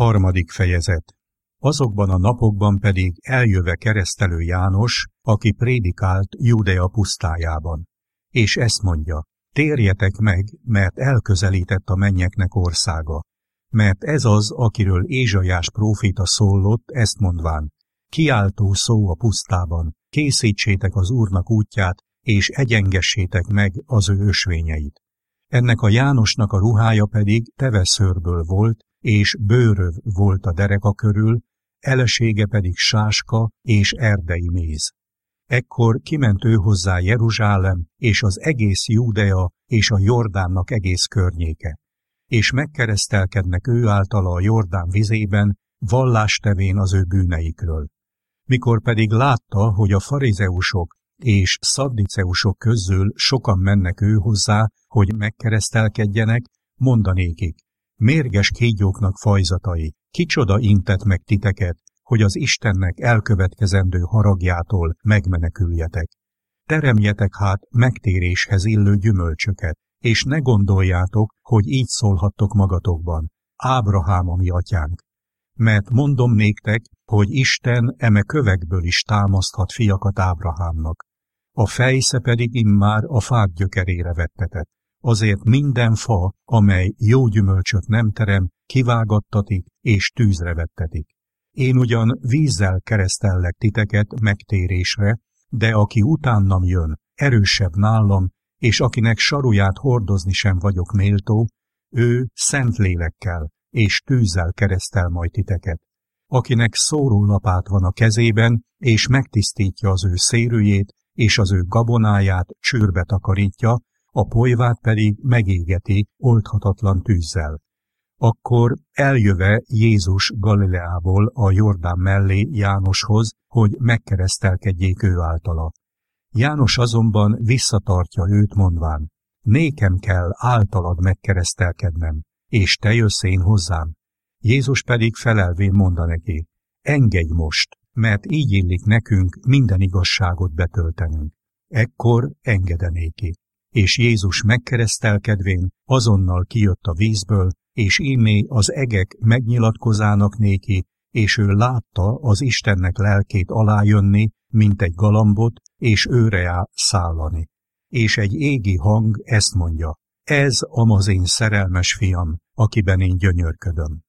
Harmadik fejezet Azokban a napokban pedig eljöve keresztelő János, aki prédikált Judea pusztájában. És ezt mondja, térjetek meg, mert elközelített a mennyeknek országa. Mert ez az, akiről Ézsajás prófita szólott, ezt mondván, kiáltó szó a pusztában, készítsétek az Úrnak útját, és egyengessétek meg az ő ösvényeit. Ennek a Jánosnak a ruhája pedig teveszőrből volt, és bőröv volt a dereka körül, elesége pedig sáska és erdei méz. Ekkor kiment ő hozzá Jeruzsálem és az egész Júdea és a Jordánnak egész környéke, és megkeresztelkednek ő általa a Jordán vizében, vallástevén az ő bűneikről. Mikor pedig látta, hogy a farizeusok és szaddiceusok közül sokan mennek ő hozzá, hogy megkeresztelkedjenek, mondanékik, mérges kígyóknak fajzatai, kicsoda intett meg titeket, hogy az Istennek elkövetkezendő haragjától megmeneküljetek. Teremjetek hát megtéréshez illő gyümölcsöket, és ne gondoljátok, hogy így szólhattok magatokban, Ábrahám a mi atyánk. Mert mondom néktek, hogy Isten eme kövekből is támaszthat fiakat Ábrahámnak. A fejsze pedig immár a fák gyökerére vettetett. Azért minden fa, amely jó gyümölcsöt nem terem, kivágattatik és tűzre vettetik. Én ugyan vízzel keresztellek titeket megtérésre, de aki utánam jön, erősebb nálam, és akinek saruját hordozni sem vagyok méltó, ő szent lélekkel és tűzzel keresztel majd titeket. Akinek szórólapát van a kezében, és megtisztítja az ő szérőjét, és az ő gabonáját csőrbe takarítja, a polyvát pedig megégeti oldhatatlan tűzzel. Akkor eljöve Jézus Galileából a Jordán mellé Jánoshoz, hogy megkeresztelkedjék ő általa. János azonban visszatartja őt mondván, nékem kell általad megkeresztelkednem, és te jössz én hozzám. Jézus pedig felelvén mondta neki, engedj most, mert így illik nekünk minden igazságot betöltenünk. Ekkor engedenéki. És Jézus megkeresztelkedvén azonnal kijött a vízből, és ímé az egek megnyilatkozának néki, és ő látta az Istennek lelkét alájönni, mint egy galambot, és őre szállani. És egy égi hang ezt mondja, ez amaz én szerelmes fiam, akiben én gyönyörködöm.